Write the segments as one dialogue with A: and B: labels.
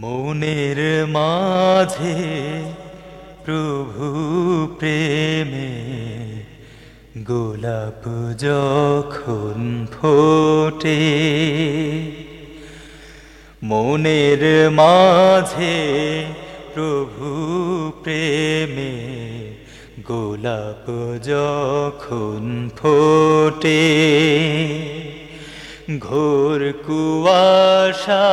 A: মনের মাঝে প্রভু প্রেমে গোলাপ যখন ফোটে মনের মাঝে প্রভু প্রেমে গোলাপ যখন ফোটে ঘোর কুয়াশা।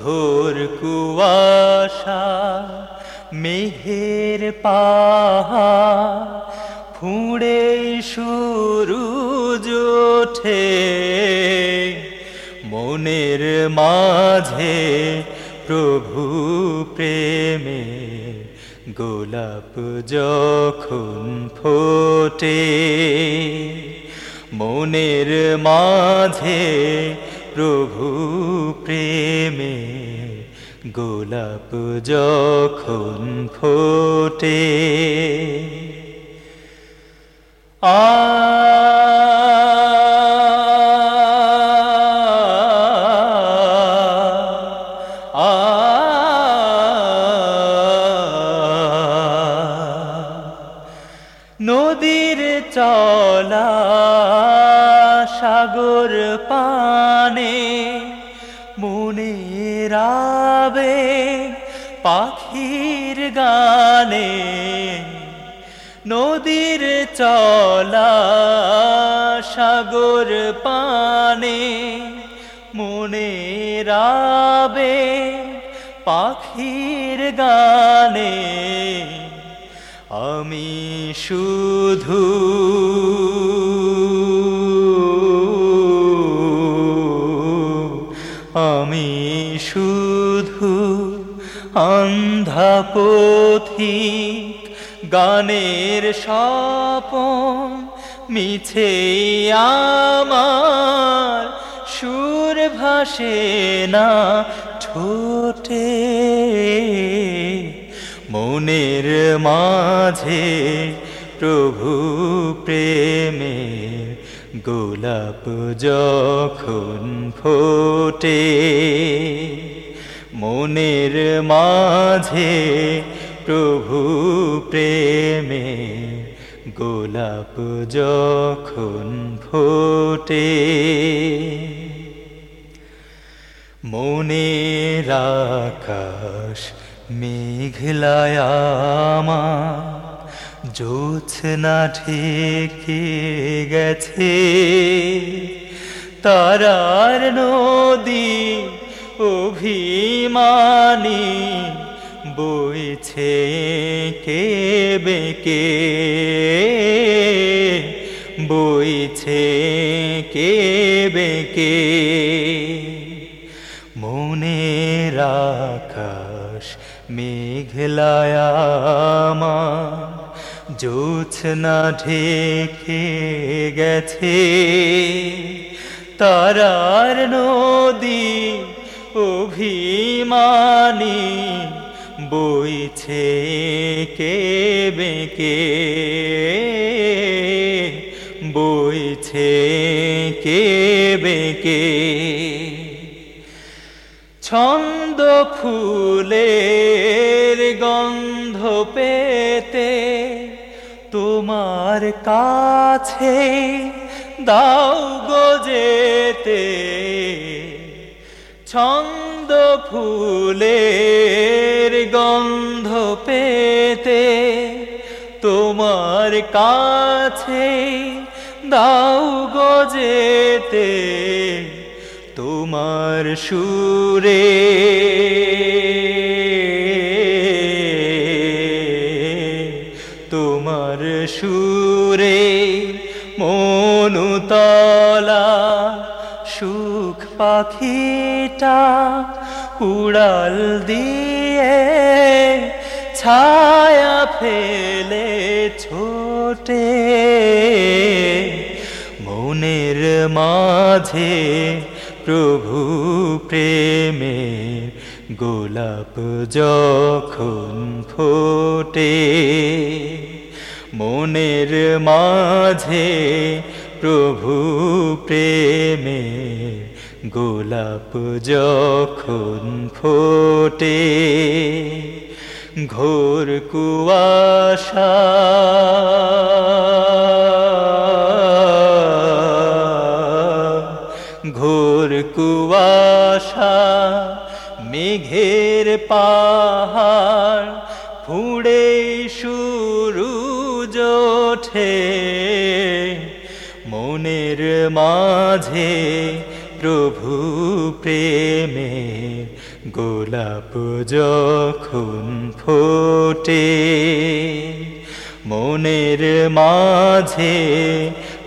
A: ঘোর কুয়াশা মেহের পাহা ফুঁড়ে শুরু ওঠে। মনের মাঝে প্রভু প্রেমে গোলাপ যখন ফোটে মনের মাঝে প্রভু প্রেমে গোলাপ যখন ফোটে আ সাগর পানে মনে রাবে পাখির গানে, নদীর চলা সাগর পানে মনে রাবে পাখির গানে, আমি শুধু শুধু অন্ধা পথিক গানের স্বপন মিছে আমার সুর ভাসে না ঠোঁটে। মনের মাঝে প্রভু প্রেমে গোলাপ যখন ফোটে মনের মাঝে প্রভু প্রেমে গোলাপ যখন ফোটে, মনের আকাশ মেঘলায়ামা জোছনা ঠেকে গেছে, তারার নদী অভিমানী, বইছে কে বেকে বইছে কে বেকে মনের আকাশ মেঘলায়ামা জোছনা ঢেকে গেছে তারার নদী অভিমানী, বইছে কে বেকে? বইছে কে বেকে? ছন্দ ফুলের গন্ধ পেতে তোমার কাছে দাও গজেতে ছন্দ ফুলের গন্ধ পেতে তোমার কাছে দাও গজেতে তোমার সুরে। তোমার সুরে মনুতলা সুখ পাখিটা উড়াল দিয়ে ছায়া ফেলে ছোটে। মনের মাঝে প্রভু প্রেমে গোলাপ যখন ফোটে, মনের মাঝে প্রভু প্রেমে গোলাপ যখন ফোটে ঘোর কুয়াশা ঘোর কুয়াশা মেঘের পাহাড় ফুড়ে শুরু ওঠে মনের মাঝে প্রভু প্রেমে গোলাপ যখন ফোটে, মনের মাঝে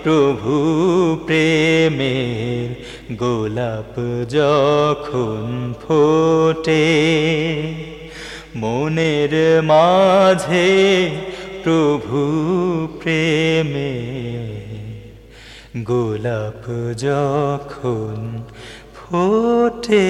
A: প্রভু প্রেমের গোলাপ যখন ফোটে, মনের মাঝে প্রভু প্রেমে গোলাপ যখন ফোটে